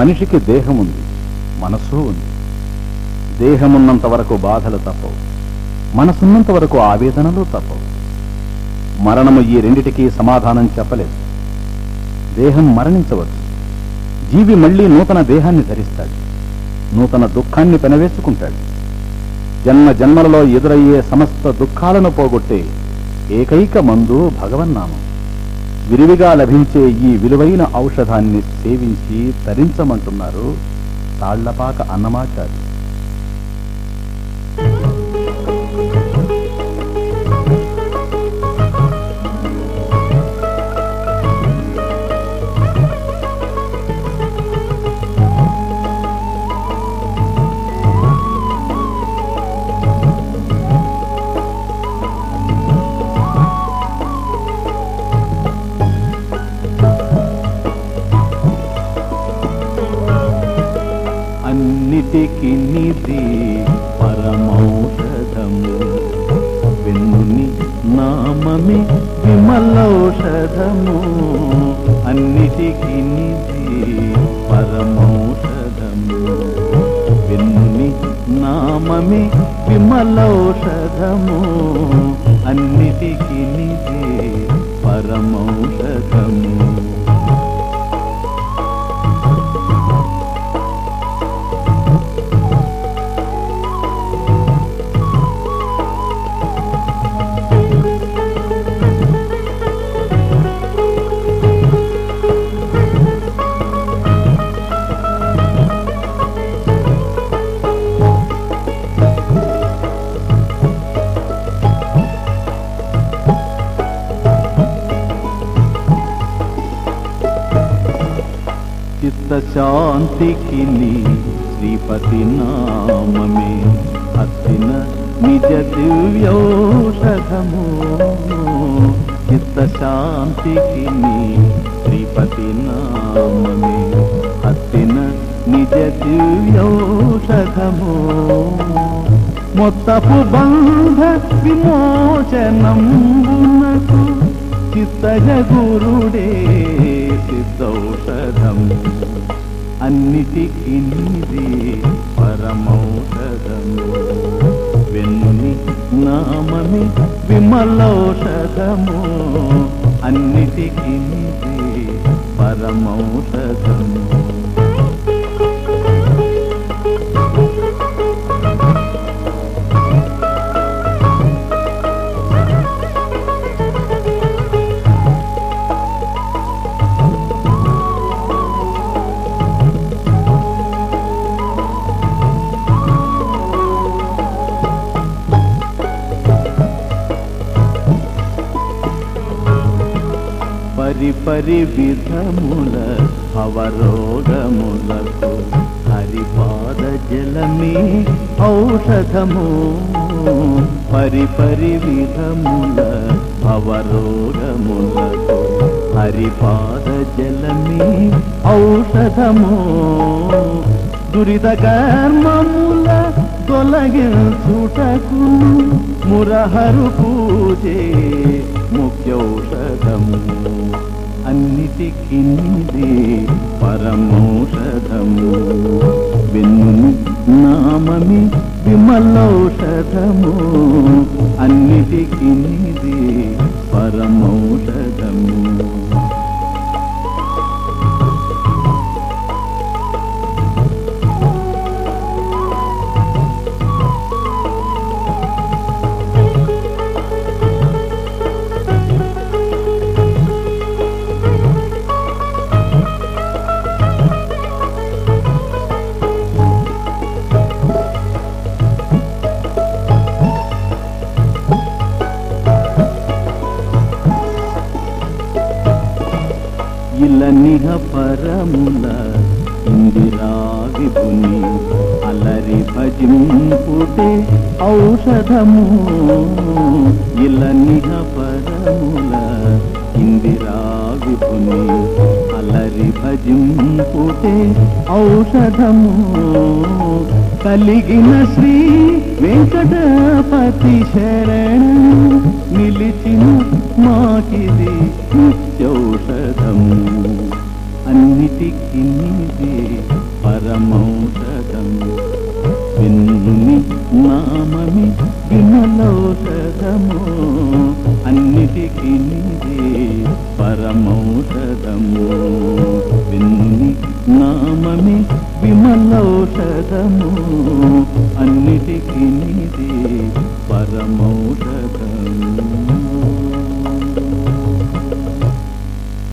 మనిషికి దేహం ఉంది మనస్సు ఉంది. దేహమున్నంత వరకు బాధలు తప్పవు మనసున్నంత వరకు ఆవేదనలు తప్పవు. మరణము ఈ రెండిటికీ సమాధానం చెప్పలేదు. దేహం మరణించవచ్చు. జీవి మళ్ళీ నూతన దేహాన్ని ధరిస్తాడు నూతన దుఃఖాన్ని పెనవేసుకుంటాడు. జన్మ జన్మలలో ఎదురయ్యే సమస్త దుఃఖాలను పోగొట్టే ఏకైక మందు భగవన్నామం. విరివిగా లభించే ఈ విలువైన ఔషధాన్ని సేవించి తరించమంటున్నారు తాళ్ళపాక అన్నమాచారి అన్నిటికి నిధి పరమౌషధము. వెన్నుని నామమే విమలౌషధము. అన్నిటికి నిధి పరమౌషధము. వెన్నుని నామమే విమలౌషధము. అన్నిటికి నిధి పరమౌ చిత్తశాంతికి నీ శ్రీపతి నామమే. అత్తిన నిజ దివ్యౌషధము. చిత్తశాంతికి నీ శ్రీపతి నామమే. అత్తిన నిజ దివ్యౌషధము. మొత్తపు బంధ విమోచనం చిత్తజ గురుడే సిద్ధౌషధం అన్నిటికి నీదే పరమౌషధము వెన్నుని నామమి విమలౌషధము. అన్నిటికి నీదే పరమౌషధము పరిపరి విధముల అవరోగములకు హరిపాద జలమే ఔషధము. పరిపరి విధముల అవరోగములకు హరిపాద జలమే ఔషధము. దురిత కర్మముల తొలగించుటకు మురహరు పూజే ముఖ్యౌషధము అన్నిటికి నీదే పరమౌషధము వెన్ను నామమి విమలౌషధము. అన్నిటికి నీదే ఇల నిహ పరముల ఇందిరాగిపుని అలరి భజింపుటే ఔషధము. ఇల నిహ పరముల ఇందిరాగిపుని అలరి భజింపుటే ఔషధము. కలిగిన శ్రీ వెంకటపతి శరణ నామమి విమలౌషధము అన్నిటికి నిదే పరమౌషధము. విన్ని నామమి విమలౌషధము అన్నిటికి నిదే పరమౌషధము.